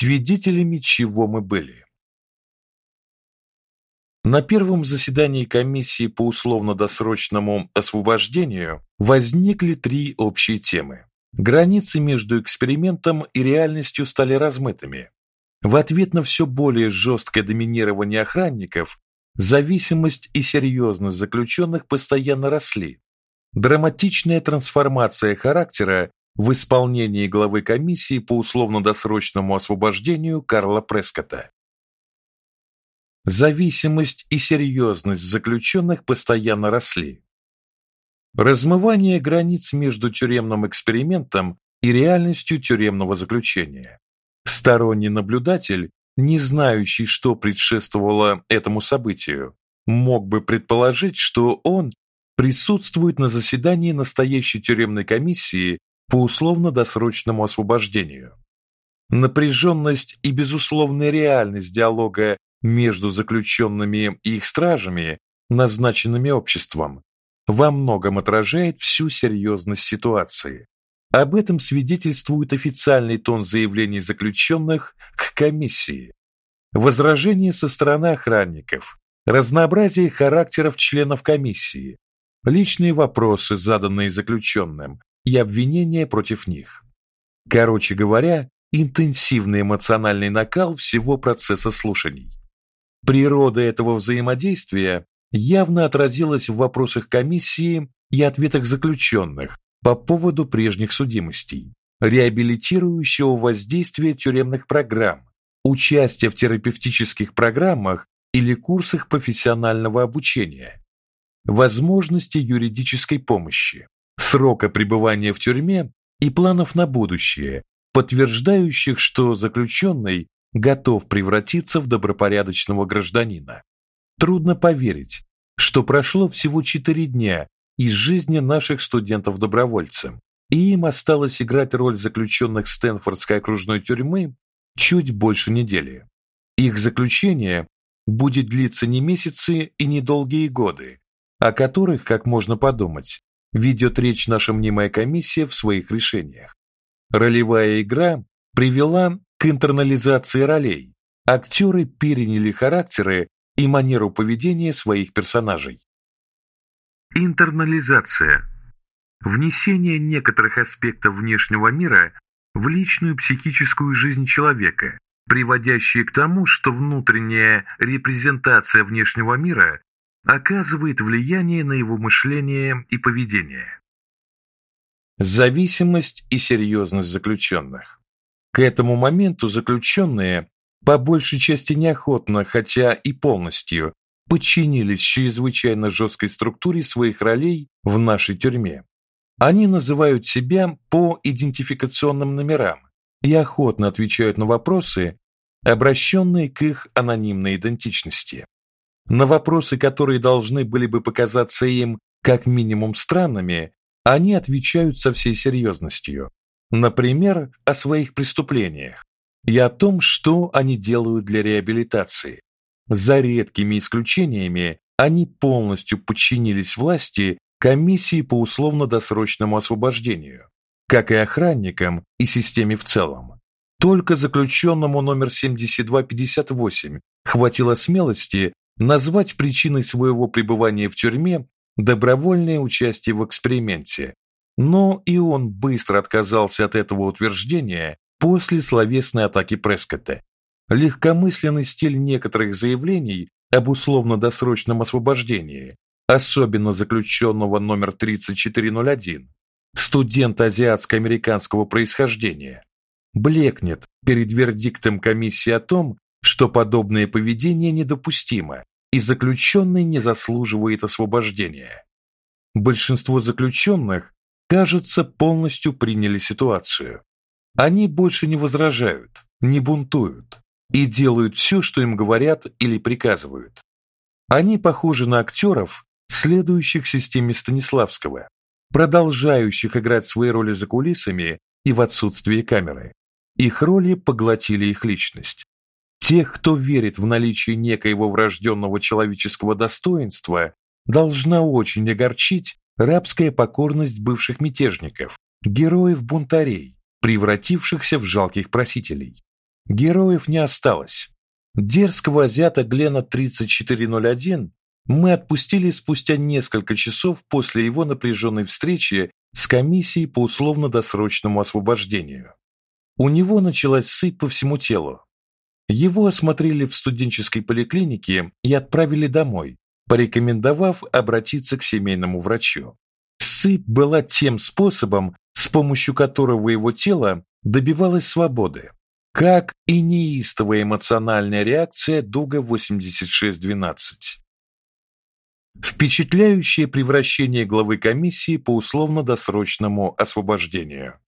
Свидетелями чего мы были? На первом заседании комиссии по условно-досрочному освобождению возникли три общие темы. Границы между экспериментом и реальностью стали размытыми. В ответ на все более жесткое доминирование охранников, зависимость и серьезность заключенных постоянно росли. Драматичная трансформация характера в исполнении главы комиссии по условно-досрочному освобождению Карла Прескотта. Зависимость и серьезность заключенных постоянно росли. Размывание границ между тюремным экспериментом и реальностью тюремного заключения. Сторонний наблюдатель, не знающий, что предшествовало этому событию, мог бы предположить, что он присутствует на заседании настоящей тюремной комиссии по условно-досрочному освобождению. Напряженность и безусловная реальность диалога между заключенными и их стражами, назначенными обществом, во многом отражает всю серьезность ситуации. Об этом свидетельствует официальный тон заявлений заключенных к комиссии. Возражения со стороны охранников, разнообразие характеров членов комиссии, личные вопросы, заданные заключенным, и обвинения против них. Короче говоря, интенсивный эмоциональный накал всего процесса слушаний. Природа этого взаимодействия явно отразилась в вопросах комиссии и ответах заключенных по поводу прежних судимостей, реабилитирующего воздействия тюремных программ, участия в терапевтических программах или курсах профессионального обучения, возможности юридической помощи, срока пребывания в тюрьме и планов на будущее, подтверждающих, что заключенный готов превратиться в добропорядочного гражданина. Трудно поверить, что прошло всего четыре дня из жизни наших студентов-добровольцев, и им осталось играть роль заключенных Стэнфордской окружной тюрьмы чуть больше недели. Их заключение будет длиться не месяцы и не долгие годы, о которых, как можно подумать, ведет речь наша мнимая комиссия в своих решениях. Ролевая игра привела к интернализации ролей. Актеры переняли характеры и манеру поведения своих персонажей. Интернализация внесение некоторых аспектов внешнего мира в личную психическую жизнь человека, приводящее к тому, что внутренняя репрезентация внешнего мира оказывает влияние на его мышление и поведение. Зависимость и серьезность заключенных. К этому моменту заключенные по большей части неохотно, хотя и полностью, подчинились чрезвычайно жесткой структуре своих ролей в нашей тюрьме. Они называют себя по идентификационным номерам и охотно отвечают на вопросы, обращенные к их анонимной идентичности. На вопросы, которые должны были бы показаться им как минимум странными, они отвечают со всей серьезностью. Например, о своих преступлениях и о том, что они делают для реабилитации. За редкими исключениями, они полностью подчинились власти комиссии по условно-досрочному освобождению, как и охранникам и системе в целом. Только заключенному номер 7258 хватило смелости назвать причиной своего пребывания в тюрьме добровольное участие в эксперименте. Но и он быстро отказался от этого утверждения после словесной атаки Прескотта. Легкомысленный стиль некоторых заявлений об условно-досрочном освобождении, особенно заключенного номер 3401, студента азиатско-американского происхождения, блекнет перед вердиктом комиссии о том, что подобное поведение недопустимо, и заключенный не заслуживает освобождения. Большинство заключенных, кажется, полностью приняли ситуацию. Они больше не возражают, не бунтуют и делают все, что им говорят или приказывают. Они похожи на актеров, следующих системе Станиславского, продолжающих играть свои роли за кулисами и в отсутствии камеры. Их роли поглотили их личность. Тех, кто верит в наличие некоего врожденного человеческого достоинства, должна очень огорчить рабская покорность бывших мятежников, героев-бунтарей, превратившихся в жалких просителей. героев не осталось. Дерзкого азиата Глена 3401 мы отпустили спустя несколько часов после его напряженной встречи с комиссией по условно-досрочному освобождению. У него началась сыпь по всему телу. Его осмотрели в студенческой поликлинике и отправили домой, порекомендовав обратиться к семейному врачу. Сыпь была тем способом, с помощью которого его тело добивалось свободы, как и неистовая эмоциональная реакция Дуга 8612. Впечатляющее превращение главы комиссии по условно-досрочному освобождению.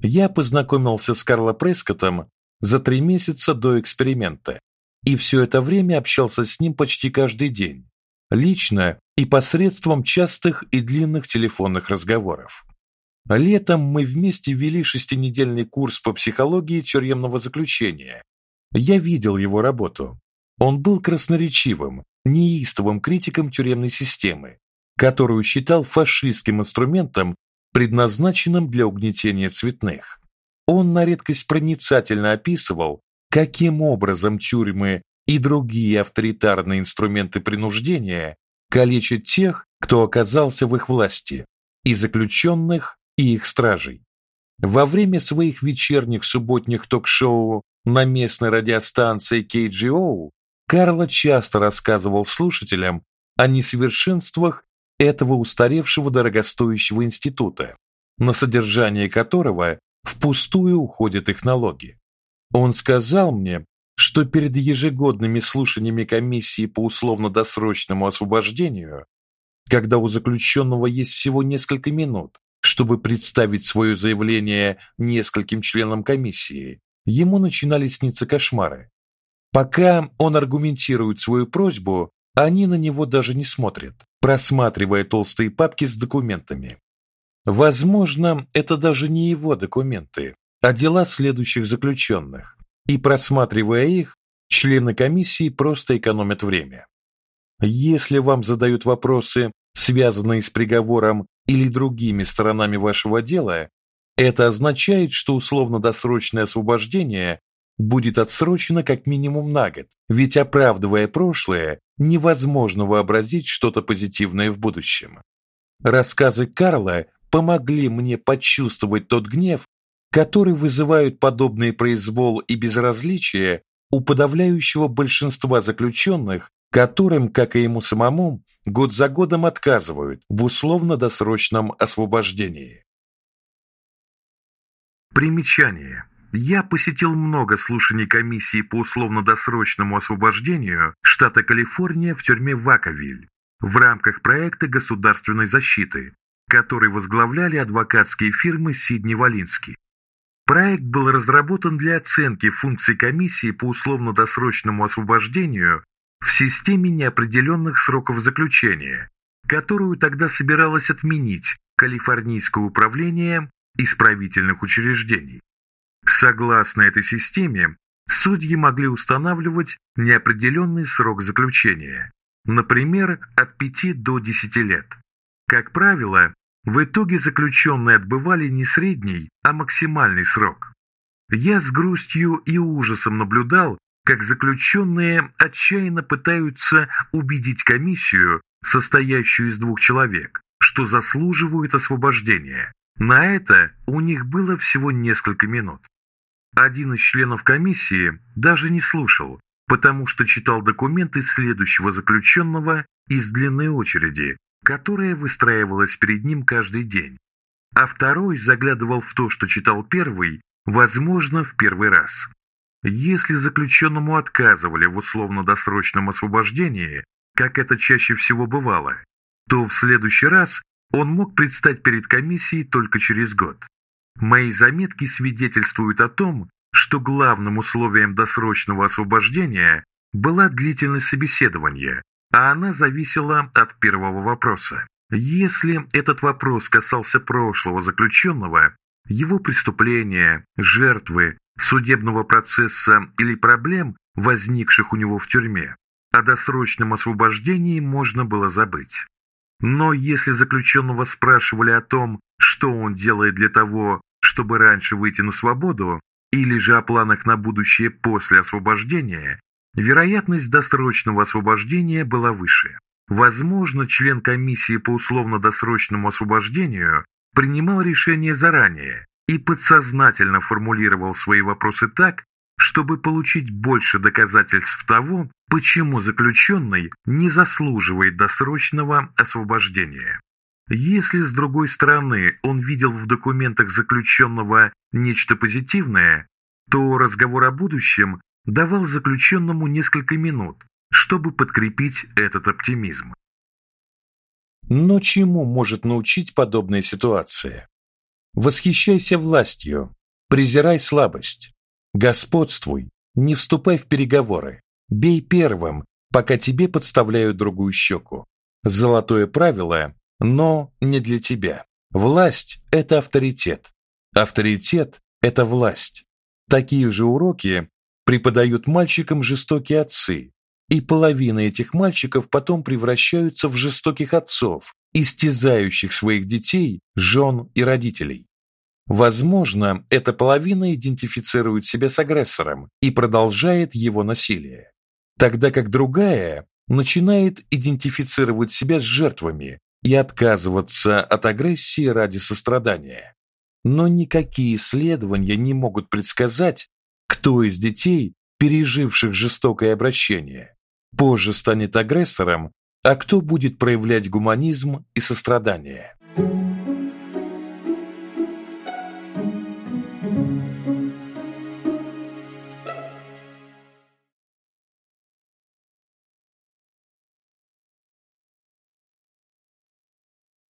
Я познакомился с Карло Прескоттом за три месяца до эксперимента и все это время общался с ним почти каждый день, лично и посредством частых и длинных телефонных разговоров. Летом мы вместе вели шестинедельный курс по психологии тюремного заключения. Я видел его работу. Он был красноречивым, неистовым критиком тюремной системы, которую считал фашистским инструментом, предназначенным для угнетения цветных. Он на редкость проницательно описывал, каким образом тюрьмы и другие авторитарные инструменты принуждения калечат тех, кто оказался в их власти, и заключенных, и их стражей. Во время своих вечерних субботних ток-шоу на местной радиостанции KGO Карло часто рассказывал слушателям о несовершенствах этого устаревшего дорогостоящего института, на содержание которого впустую уходят их налоги. Он сказал мне, что перед ежегодными слушаниями комиссии по условно-досрочному освобождению, когда у заключенного есть всего несколько минут, чтобы представить свое заявление нескольким членам комиссии, ему начинали сниться кошмары. Пока он аргументирует свою просьбу, они на него даже не смотрят, просматривая толстые папки с документами. Возможно, это даже не его документы, а дела следующих заключенных. И просматривая их, члены комиссии просто экономят время. Если вам задают вопросы, связанные с приговором или другими сторонами вашего дела, это означает, что условно-досрочное освобождение будет отсрочено как минимум на год, ведь оправдывая прошлое, невозможно вообразить что-то позитивное в будущем. Рассказы Карла помогли мне почувствовать тот гнев, который вызывают подобные произвол и безразличие у подавляющего большинства заключенных, которым, как и ему самому, год за годом отказывают в условно-досрочном освобождении. Примечание. Я посетил много слушаний комиссии по условно-досрочному освобождению штата Калифорния в тюрьме Ваковиль в рамках проекта государственной защиты, который возглавляли адвокатские фирмы Сидни Валинский. Проект был разработан для оценки функций комиссии по условно-досрочному освобождению в системе неопределенных сроков заключения, которую тогда собиралось отменить Калифорнийское управление исправительных учреждений. Согласно этой системе, судьи могли устанавливать неопределенный срок заключения, например, от 5 до 10 лет. Как правило, в итоге заключенные отбывали не средний, а максимальный срок. Я с грустью и ужасом наблюдал, как заключенные отчаянно пытаются убедить комиссию, состоящую из двух человек, что заслуживают освобождения. На это у них было всего несколько минут. Один из членов комиссии даже не слушал, потому что читал документы следующего заключенного из длинной очереди, которая выстраивалась перед ним каждый день. А второй заглядывал в то, что читал первый, возможно, в первый раз. Если заключенному отказывали в условно-досрочном освобождении, как это чаще всего бывало, то в следующий раз он мог предстать перед комиссией только через год. Мои заметки свидетельствуют о том, что главным условием досрочного освобождения была длительность собеседования, а она зависела от первого вопроса. Если этот вопрос касался прошлого заключенного, его преступления, жертвы, судебного процесса или проблем, возникших у него в тюрьме, о досрочном освобождении можно было забыть. Но если заключенного спрашивали о том, что он делает для того, чтобы раньше выйти на свободу, или же о планах на будущее после освобождения, вероятность досрочного освобождения была выше. Возможно, член комиссии по условно-досрочному освобождению принимал решение заранее и подсознательно формулировал свои вопросы так, чтобы получить больше доказательств того, почему заключенный не заслуживает досрочного освобождения. Если, с другой стороны, он видел в документах заключенного нечто позитивное, то разговор о будущем давал заключенному несколько минут, чтобы подкрепить этот оптимизм. Но чему может научить подобная ситуация? Восхищайся властью, презирай слабость, господствуй, не вступай в переговоры, бей первым, пока тебе подставляют другую щеку. Золотое правило, но не для тебя. Власть это авторитет. Авторитет это власть. Такие же уроки преподают мальчикам жестокие отцы, и половина этих мальчиков потом превращаются в жестоких отцов, истязающих своих детей, жен и родителей. Возможно, эта половина идентифицирует себя с агрессором и продолжает его насилие, тогда как другая начинает идентифицировать себя с жертвами и отказываться от агрессии ради сострадания. Но никакие исследования не могут предсказать, кто из детей, переживших жестокое обращение, позже станет агрессором, а кто будет проявлять гуманизм и сострадание.